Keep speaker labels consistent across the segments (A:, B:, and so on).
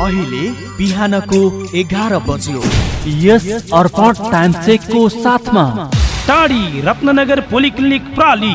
A: अहिले बिहानको एघार बज्यो।
B: यस अर्पण टाइम चेकको साथमा।
C: टाढी रत्नगर पोलिक्लिनिक प्राली।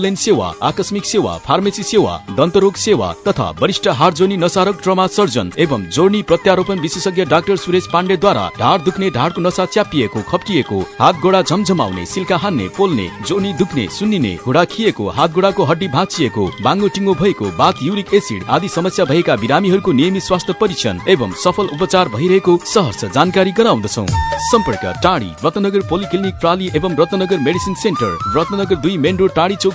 D: सेवा आकस्मिक सेवा फार्मेसी सेवा दन्तरोग सेवा तथा वरिष्ठ हार्ट जोनी नसारोग ट्रमा सर्जन एवं जोर्नी प्रत्यारोपण विशेषज्ञ डाक्टर सुरेश पाण्डेद्वारा ढाड दुख्ने ढाडको नसा च्यापिएको खप्टिएको हात गोडा झमझमाउने सिल्का हान्ने पोल्ने जोनी दुख्ने सुन्निने घुँडा खिएको हात गोडाको हड्डी भाँचिएको बाङ्गो टिङ्गो भएको बाथ युरिक एसिड आदि समस्या भएका बिरामीहरूको नियमित स्वास्थ्य परीक्षण एवं सफल उपचार भइरहेको सहर्ष जानकारी गराउँदछौ। सम्पर्क टाढी रत्नगर पोलिक्लिनिक प्राली एवं रत्नगर मेडिसिन सेन्टर रत्नगर दुई मेन रोड टाढी चौक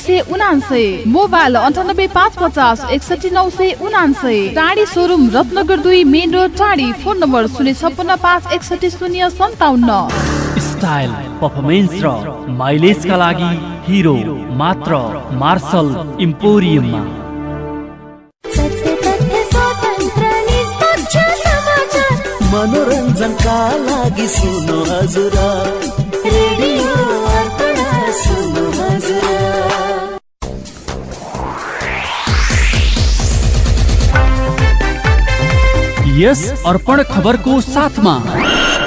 E: सय उनान्सय मोबाइल अन्ठानब्बे पाँच पचास एकसठी नौ सय उनान्सय। टाढी सोरुम रत्नगर दुई मेन रोड टाढी। फोन नम्बर शून्य छपन्न पाँच एकसठी शून्य सन्ताउन्न।
B: स्टाइल पर्फर्मेन्स र माइलेजका लागि हिरो मात्र मार्शल इम्पोरियममा
F: मनोरञ्जनका लागि सुन्नु हजुर। रेडियो अर्पण हजुर।
B: यस अर्पण खबरको साथमा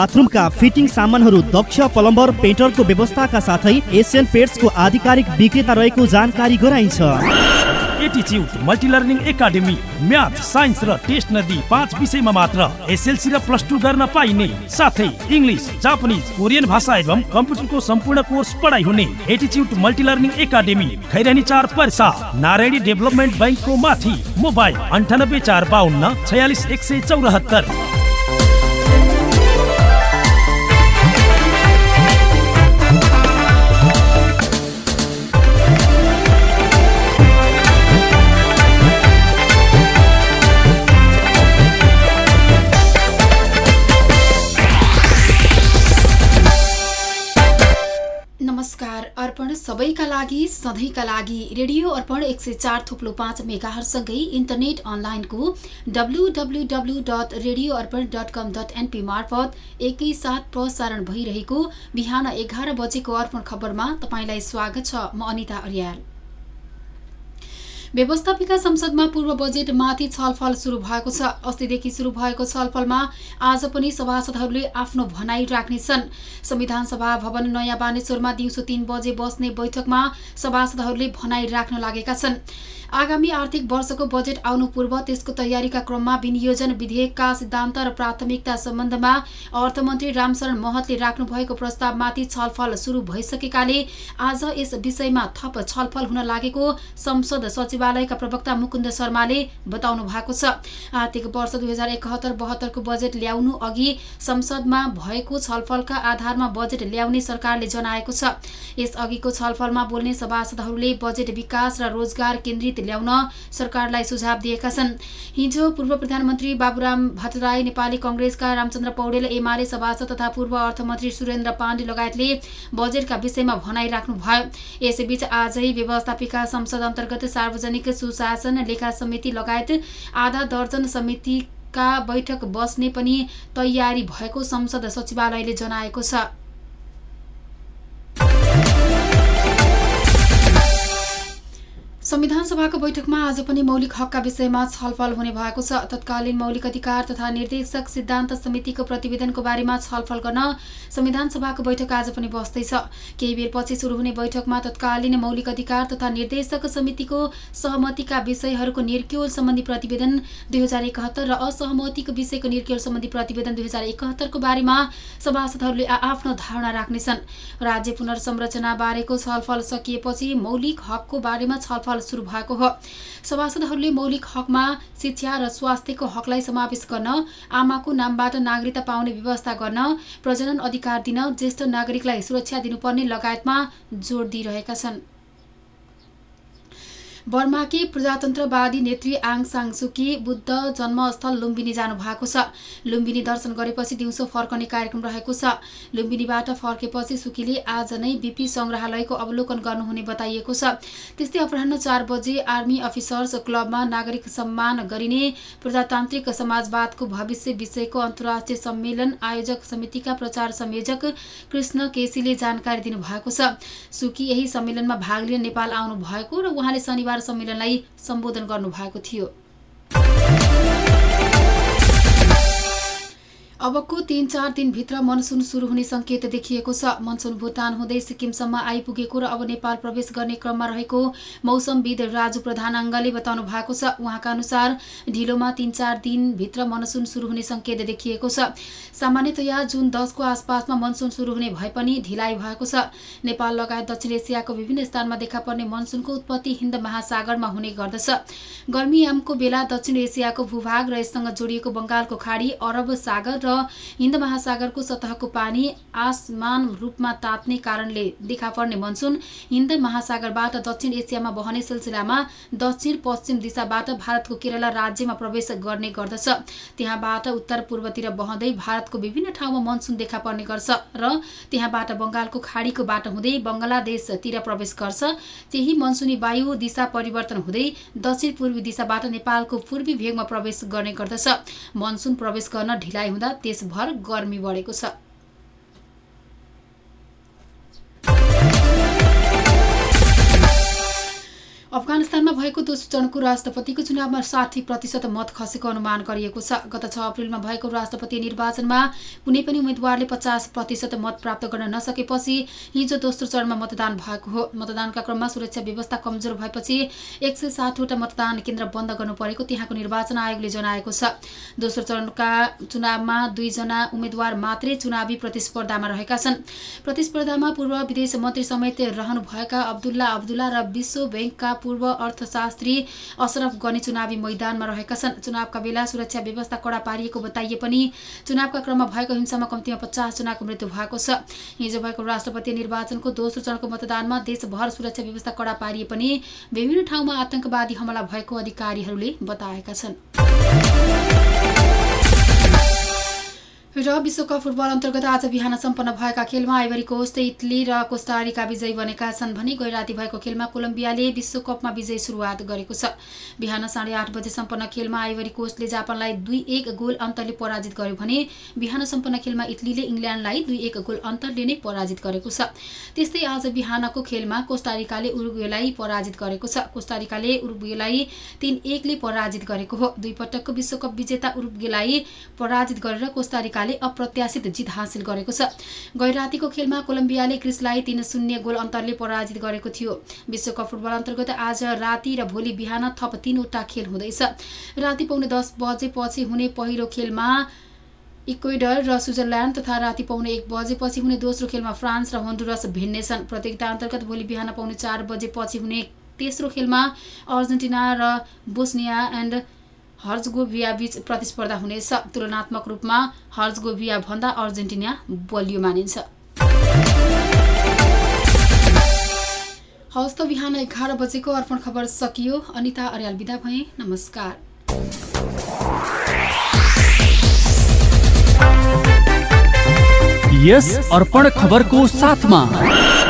G: बाथरुमका फिटिङ सामानहरू दक्ष प्लम्बर पेन्टरको व्यवस्थाका साथै एसियन पेट्सको आधिकारिक विक्रेता रहेको जानकारी गराइन्छ।
C: मल्टिलर्निङ एकाडेमी साइन्स र टेस्ट नदी मात्र र गर्न कोरियन भाषा एवं कम्प्युटरको सम्पूर्ण कोर्स पढाइ हुने खैरानी नारायणी डेभलपमेन्ट ब्याङ्कको माथि मोबाइल अन्ठानब्बे चार बाहन्न छयालिस एक सय चौरात्तर।
H: सबैका लागि सधैँका लागि रेडियो अर्पण एक सय चार थुप्लो पाँच मेगाहरूसँगै इन्टरनेट अनलाइनको W W W dot radio Arpan dot com dot NP मार्फत एकैसाथ प्रसारण भइरहेको बिहान एघार बजेको अर्पण खबरमा तपाईँलाई स्वागत छ। म अनिता अर्याल। व्यवस्थापिका संसदमा पूर्व बजेटमाथि छलफल सुरु भएको छ। अस्तिदेखि सुरु भएको छलफलमा आज पनि सभासदहरूले आफ्नो भनाइ राख्नेछन्। संविधान सभा भवन नयाँ बानेश्वरमा दिउँसो तीन बजे बस्ने बैठकमा सभासदहरूले भनाइ राख्न लागेका छन्। आगामी आर्थिक वर्षको बजेट आउनु पूर्व त्यसको तयारीका क्रममा विनियोजन विधेयकका सिद्धान्त र प्राथमिकता सम्बन्धमा अर्थमन्त्री रामशरण महतले राख्नु भएको प्रस्तावमाथि छलफल सुरु भइसकेकाले आज यस विषयमा थप छलफल हुन लागेको संसद सचिव सचिवालयका प्रवक्ता मुकुन्द शर्माले बताउनु भएको छ। आर्थिक वर्ष दुई हजार एकहत्तर बहत्तरको बजेट ल्याउनु अघि संसदमा भएको छलफलका आधारमा बजेट ल्याउने सरकारले जनाएको छ। यसअघिको छलफलमा बोल्ने सभासदहरूले बजेट विकास र रोजगार केन्द्रित ल्याउन सरकारलाई सुझाव दिएका छन्। हिजो पूर्व प्रधानमन्त्री बाबुराम भट्टराई नेपाली कङ्ग्रेसका रामचन्द्र पौडेल एमाले सभासद तथा पूर्व अर्थमन्त्री सुरेन्द्र पाण्डे लगायतले बजेटका विषयमा भनाइ राख्नुभयो यसैबीच आजै व्यवस्थापिका संसद अन्तर्गत सार्वजनिक सुशासन लेखा समिति लगायत आधा दर्जन समितिका बैठक बस्ने पनि तयारी भएको संसद सचिवालयले जनाएको छ। संविधान सभाको बैठकमा आज पनि मौलिक हकका विषयमा छलफल हुने भएको छ। तत्कालीन मौलिक अधिकार तथा निर्देशक सिद्धान्त समितिको प्रतिवेदनको बारेमा छलफल गर्न संविधान सभाको बैठक आज पनि बस्दैछ केही बेरपछि सुरु हुने बैठकमा तत्कालीन मौलिक अधिकार तथा निर्देशक समितिको सहमतिका विषयहरूको निर्क्योल सम्बन्धी प्रतिवेदन दुई हजार एकहत्तर र असहमतिको विषयको निर्क्योल सम्बन्धी प्रतिवेदन दुई हजार एकहत्तरको बारेमा सभासदहरूले आफ्नो धारणा राख्नेछन्। राज्य पुनर्संरचना बारेको छलफल सकिएपछि मौलिक हकको बारेमा छलफल सुरु भएको हो। सभासदहरूले मौलिक हकमा शिक्षा र स्वास्थ्यको हकलाई समावेश गर्न आमाको नामबाट नागरिकता पाउने व्यवस्था गर्न प्रजनन अधिकार दिन ज्येष्ठ नागरिकलाई सुरक्षा दिनुपर्ने लगायतमा जोड दिइरहेका छन्। बर्माकी प्रजातन्त्रवादी नेत्री आङ साङ सुकी बुद्ध जन्मस्थल लुम्बिनी जानु भएको छ। लुम्बिनी दर्शन गरेपछि दिउँसो फर्कने कार्यक्रम रहेको छ। लुम्बिनीबाट फर्केपछि सुकीले आज नै बिपी सङ्ग्रहालयको अवलोकन गर्नुहुने बताइएको छ। त्यस्तै अपराह्न चार बजे आर्मी अफिसर्स क्लबमा नागरिक सम्मान गरिने प्रजातान्त्रिक समाजवादको भविष्य विषयको अन्तर्राष्ट्रिय सम्मेलन आयोजक समितिका प्रचार संयोजक कृष्ण केसीले जानकारी दिनुभएको छ। सुकी यही सम्मेलनमा भाग लिन नेपाल आउनु भएको र उहाँले शनिबार सम्मेलनलाई सम्बोधन गर्नुभएको थियो। अबको तीन चार दिनभित्र मनसुन सुरु हुने सङ्केत देखिएको छ। मनसुन भुटान हुँदै सिक्किमसम्म आइपुगेको र अब नेपाल प्रवेश गर्ने क्रममा रहेको मौसमविद राजु प्रधानाङ्गले बताउनु भएको छ। उहाँका अनुसार ढिलोमा तीन चार दिनभित्र मनसुन सुरु हुने सङ्केत देखिएको छ। सामान्यतया जुन दसको आसपासमा मनसुन सुरु हुने भए पनि ढिलाइ भएको छ। नेपाल लगायत दक्षिण एसियाको विभिन्न स्थानमा देखा पर्ने मनसुनको उत्पत्ति हिन्द महासागरमा हुने गर्दछ। गर्मीयामको बेला दक्षिण एसियाको भूभाग र यससँग जोडिएको बङ्गालको खाडी अरब सागर र हिन्द महासागरको सतहको पानी आसमान रूपमा तात्ने कारणले देखा पर्ने मनसुन। हिन्द महासागरबाट दक्षिण एसियामा बहने सिलसिलामा दक्षिण पश्चिम दिशाबाट भारतको केरला राज्यमा प्रवेश गर्ने गर्दछ। त्यहाँबाट उत्तर पूर्वतिर बहँदै भारतको विभिन्न ठाउँमा मनसुन देखा पर्ने गर्छ र त्यहाँबाट बङ्गालको खाडीको बाटो हुँदै बङ्गलादेशतिर प्रवेश गर्छ। त्यही मनसुनी वायु दिशा परिवर्तन हुँदै दक्षिण पूर्वी दिशाबाट नेपालको पूर्वी भेगमा प्रवेश गर्ने गर्दछ। मनसुन प्रवेश गर्न ढिलाइ हुँदा देशभर गर्मी बढेको छ। अफगानिस्तानमा भएको दोस्रो चरणको राष्ट्रपतिको चुनावमा साठी प्रतिशत मत खसेको अनुमान गरिएको छ। गत छ अप्रेलमा भएको राष्ट्रपति निर्वाचनमा कुनै पनि उम्मेद्वारले पचास प्रतिशत मत प्राप्त गर्न नसकेपछि हिजो दोस्रो चरणमा मतदान भएको हो। मतदानका क्रममा सुरक्षा व्यवस्था कमजोर भएपछि एक सय साठवटा मतदान केन्द्र बन्द गर्नु परेको त्यहाँको निर्वाचन आयोगले जनाएको छ। दोस्रो चरणका चुनावमा दुईजना उम्मेद्वार मात्रै चुनावी प्रतिस्पर्धामा रहेका छन्। प्रतिस्पर्धामा पूर्व विदेश मन्त्री समेत रहनुभएका अब्दुल्ला अब्दुल्ला र विश्व ब्याङ्कका पूर्व अर्थशास्त्री अशरफ गनी चुनावी मैदानमा रहेका छन्। चुनावका बेला सुरक्षा व्यवस्था कडा पारिएको बताइए पनि चुनावका क्रममा भएको हिंसामा कम्तीमा पचास जनाको मृत्यु भएको छ। हिजो भएको राष्ट्रपति निर्वाचनको दोस्रो चरणको मतदानमा देशभर सुरक्षा व्यवस्था कडा पारिए पनि विभिन्न ठाउँमा आतंकवादी हमला भएको अधिकारीहरूले बताएका छन्। र विश्वकप फुटबल अन्तर्गत आज बिहान सम्पन्न भएका खेलमा आइभरी कोस्ट इटली र कोस्टारिका विजयी बनेका छन् भने गैराती भएको खेलमा कोलम्बियाले विश्वकपमा विजय सुरुवात गरेको छ। बिहान साढे आठ बजे सम्पन्न खेलमा आइभरी कोस्टले जापानलाई दुई एक गोल अन्तरले पराजित गर्यो भने बिहान सम्पन्न खेलमा इटलीले इङ्ल्यान्डलाई दुई एक गोल अन्तरले नै पराजित गरेको छ। त्यस्तै आज बिहानको खेलमा कोस्टारिकाले उरुग्वेलाई पराजित गरेको छ। कोस्टारिकाले उरुग्वेलाई तीन एकले पराजित गरेको हो। दुई पटकको विश्वकप विजेता उरुग्वेलाई पराजित गरेर कोस्टारिकाले अप्रत्याशित जित हासिल गरेको छ। गैरातीको खेलमा कोलम्बियाले क्रिसलाई तीन शून्य गोल अन्तरले पराजित गरेको थियो। विश्वकप फुटबल अन्तर्गत आज राति र भोलि बिहान थप तीनवटा खेल हुँदैछ। राति पाउने दस बजेपछि हुने पहिलो खेलमा इक्वेडर र स्विजरल्यान्ड तथा राति पाउने एक बजेपछि हुने दोस्रो खेलमा फ्रान्स र होन्डुरस भिन्नेछन् प्रतियोगिता अन्तर्गत भोलि बिहान पाउने चार बजेपछि हुने तेस्रो खेलमा अर्जेन्टिना र बोस्निया एन्ड हर्जगोभिया बीच प्रतिस्पर्धा हुनेछ। तुलनात्मक रूपमा हर्जगोभिया भन्दा अर्जेन्टिना बलियो मानिन्छ। हवस् त बिहान एघार बजेको अर्पण खबर सकियो। अनिता अर्याल विदा भए। नमस्कार।
B: यस अर्पण खबरको साथमा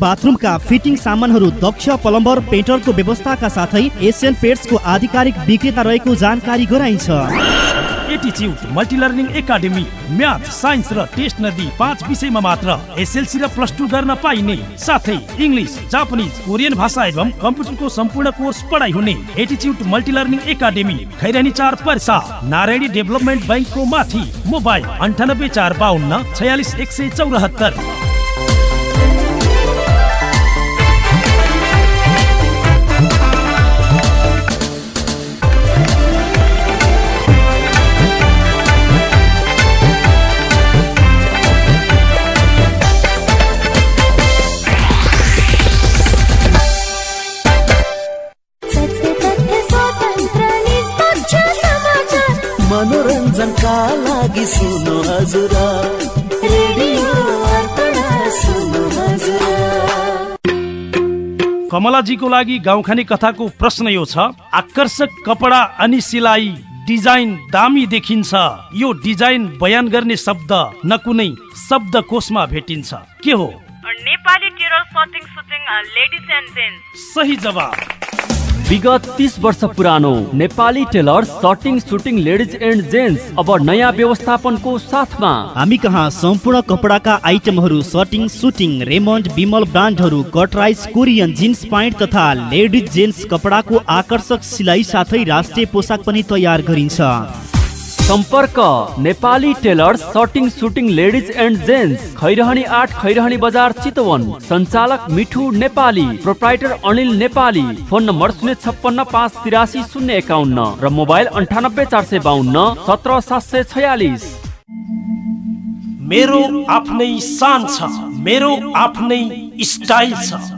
G: बाथरुमका फिटिङ सामानहरू दक्ष प्लम्बर पेन्टरको व्यवस्थाका साथै एसियन पेट्सको आधिकारिक विक्रेता रहेको जानकारी गराइन्छ।
C: एकाडेमी साइन्स र टेस्ट नदी मात्र र पाइने। साथै कोरियन भाषा एवं कम्प्युटरको सम्पूर्ण कोर्स पढाइ हुने नारायणी डेभलपमेन्ट ब्याङ्कको माथि मोबाइल अन्ठानब्बे चार बाहन्न छयालिस एक सय चौरात्तर। कमलाजीको लागि गाउँखाने कथाको प्रश्न यो छ आकर्षक कपडा अनि सिलाइ डिजाइन दामी देखिन्छ। यो डिजाइन बयान गर्ने शब्द न कुनै शब्द कोषमा भेटिन्छ। के हो?
I: Nepali tailor shirting suiting ladies and gents.
C: सही जवाब।
B: विगत तीस वर्ष पुरानो Nepali tailor shirting suiting ladies and gents अब नयाँ व्यवस्थापनको साथमा।
G: हामी कहाँ सम्पूर्ण कपडाका आइटमहरू सर्टिङ सुटिङ रेमन्ड बिमल ब्रान्डहरू कटराइज कोरियन जिन्स प्यान्ट तथा लेडिज जेन्ट्स कपडाको आकर्षक सिलाइ साथै राष्ट्रिय पोसाक पनि तयार गरिन्छ।
B: सम्पर्क Nepali tailor shirting suiting ladies and gents Khairahani आठ खैरहनी बजार चितवन। सञ्चालक Mithu Nepali proprietor Anil Nepali. Phone number शून्य छप्पन्न पाँच तिरासी शून्य एकाउन्न र मोबाइल अन्ठानब्बे चार सय बाहन्न सत्र सात सय छयालिस।
C: मेरो आफ्नै मेरो आफ्नै स्टाइल छ।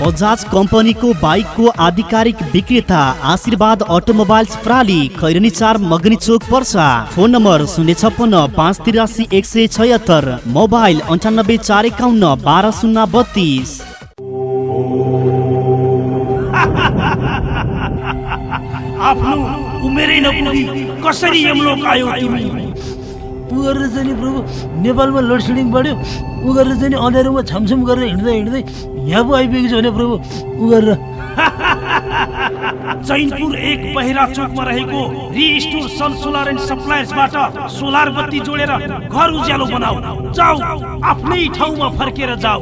G: बजाज कम्पनीको बाइकको आधिकारिक विक्रेता आशीर्वाद अटोमोबाइल्स प्राली खैरनी चार मगनी चोक पर्सा फोन नम्बर शून्य छप्पन्न पाँच तिरासी एक सय छयत्तर मोबाइल अन्ठानब्बे चार एकाउन्न बाह्र शून्य बत्तिस
C: आफ्नो उमेरै नपुगी कसरी यमलोक आयो तिमी
J: प्रभु नेपालमा लोड सेडिङ बढ्यो। उ गरेर चाहिँ नि अँध्यारोमा छमछम गरेर हिँड्दै हिँड्दै यहाँ पो आइपुगेको छ भने प्रभु उ गरेर
C: चैनपुर एक बहेरा चोकमा रहेको रिस्टोर सन सोलर एन्ड सप्लायर्सबाट सोलर बत्ती जोडेर घर उज्यालो बनाऊ। जाऊ आफ्नै ठाउँमा फर्केर जाऊ।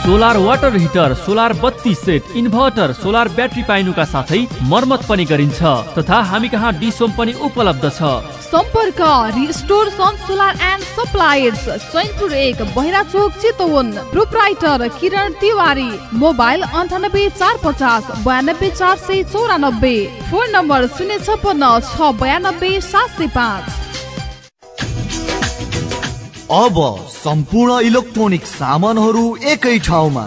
B: सोलर वाटर हिटर सोलर बत्ती सेट इन्भर्टर सोलर ब्याट्री पाइनुका साथै मर्मत पनि गरिन्छ। तथा हामी कहाँ डिसोम पनि उपलब्ध छ।
E: सम्पर्क restore sun solar and suppliers Chainpur एक बहिरा चोक चितवन प्रोप्राइटर किरण तिवारी मोबाइल अन्ठानब्बे चार पचास बयानब्बे चार सय चौरानब्बे फोन नम्बर शून्य छपन्न छ बयानब्बे सात सय पाँच।
A: अब सम्पूर्ण इलेक्ट्रोनिक सामानहरू एकै ठाउँमा।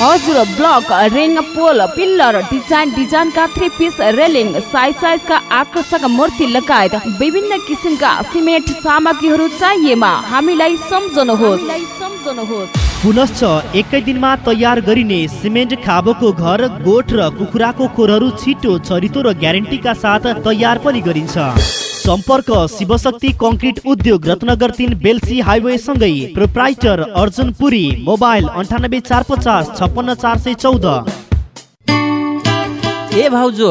K: हजुर block ring pole pillar design डिजाइनका three piece railing size साइजका आकर्षक मूर्ति लगायत विभिन्न किसिमका सिमेन्ट सामग्रीहरू चाहिएमा हामीलाई सम्झनुहोस्। सम्झनुहोस्।
G: पुनश्च एकै दिनमा तयार गरिने सिमेन्ट खाबोको घर गोठ र कुखुराको खोरहरू छिटो छरितो र ग्यारेन्टीका साथ तयार पनि गरिन्छ। सम्पर्क शिवशक्ति कङ्क्रिट उद्योग रत्नगर तिन बेलसी हाइवे सँगै प्रोप्राइटर अर्जुन पुरी मोबाइल अन्ठानब्बे चार पचास छप्पन्न चार सय चौध।
L: ए भाउजू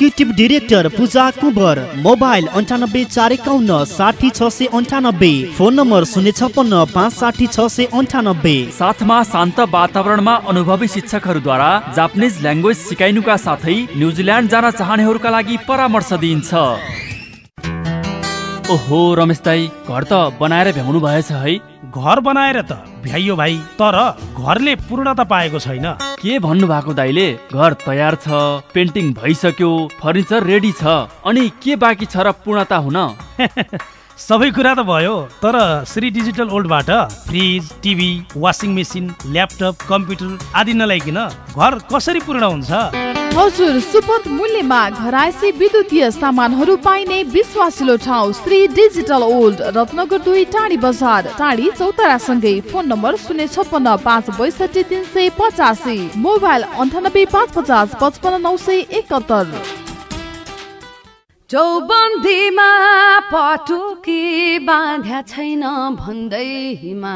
G: executive director Puja Kubar mobile अन्ठानब्बे चार एकाउन्न साठी छ सय अन्ठानब्बे फोन नम्बर शून्य छपन्न पाँच साठी छ सय अन्ठानब्बे।
B: साथमा शान्त वातावरणमा अनुभवी शिक्षकहरूद्वारा जापानिज ल्याङ्ग्वेज सिकाइनुका साथै न्युजिल्यान्ड जान चाहनेहरूका लागि परामर्श दिइन्छ। ओहो रमेश दाई घर त बनाएर भ्याउनु भएछ है।
C: घर बनाएर त भ्याइयो भाइ तर घरले पूर्णता पाएको छैन।
B: के भन्नु भएको दाइले घर तयार छ पेन्टिङ भइसक्यो फर्निचर रेडी छ अनि के बाँकी छ र पूर्णता हुन?
C: सबै कुरा त भयो तर Shri digital ओल्डबाट fridge TV washing machine laptop computer आदि नल्याइकन घर कसरी पूर्ण हुन्छ?
E: हजुर सुपथ मूल्यमा घरायसी विद्युतीय सामानहरू पाइने विश्वासिलो ठाउँ श्री डिजिटल ओल्ड रत्नगर दुई टाढी बजार टाढी चौतारासँगै। फोन नम्बर शून्य छप्पन्न पाँच बैसठी तिन सय पचासी। मोबाइल अन्ठानब्बे पाँच पचास पचपन्न नौ सय एकात्तर
K: चौबन्दीमा पटुकी बाँध्या छैन भन्दैमा।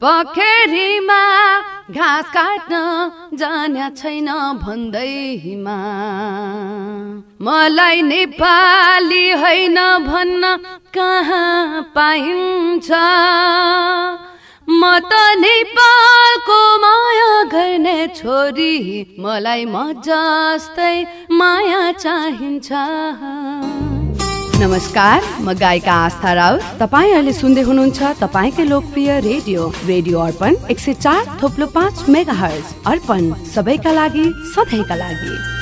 K: पखेरीमा घाँस काट्न जान्या छैन भन्दैमा। मलाई नेपाली होइन भन्न कहाँ पाइन्छ? त नेपालको माया गर्ने छोरी मलाई म माया चाहिन्छ। नमस्कार म गायिका आस्था राउत तपाईँ अहिले सुन्दै हुनुहुन्छ तपाईँकै लोकप्रिय रेडियो रेडियो अर्पण एक सय चार थोप्लो पाँच मेगा हर्ज अर्पण सबैका लागि सधैँका लागि।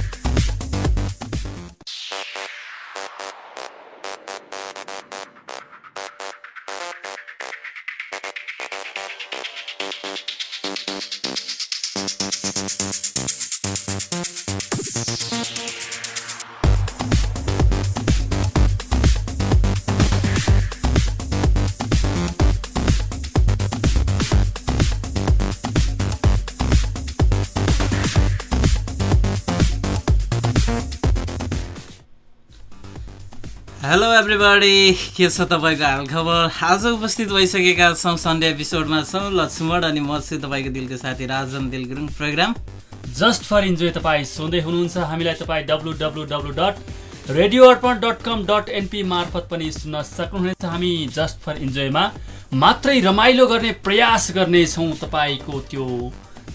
M: एभ्रिबडी के छ तपाईँको हालखबर? आज उपस्थित भइसकेका छौँ सन्डे एपिसोडमा छौँ लक्ष्मण अनि म छु तपाईँको दिलको साथी Rajan Dil Gurung program.
B: Just for enjoy तपाईँ सुन्दै हुनुहुन्छ हामीलाई तपाईँ W W W dot radio Arpan dot com dot NP मार्फत पनि सुन्न सक्नुहुनेछ। हामी जस्ट फर इन्जोयमा मात्रै रमाइलो गर्ने प्रयास गर्नेछौँ तपाईँको त्यो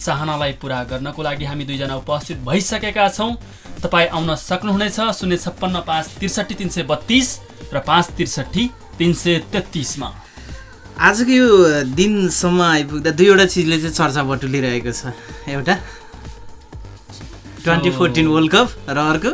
B: चाहनालाई पुरा गर्नको लागि हामी दुईजना उपस्थित भइसकेका छौँ। तपाईँ आउन सक्नुहुनेछ। शून्य छप्पन्न पाँच त्रिसठी तिन सय बत्तिस र पाँच त्रिसठी तिन सय तेत्तिसमा।
M: आजको यो दिनसम्म आइपुग्दा दुईवटा चिजले चाहिँ चर्चा बटुलिरहेको छ। एउटा ट्वेन्टी फोर्टिन वर्ल्ड कप र अर्को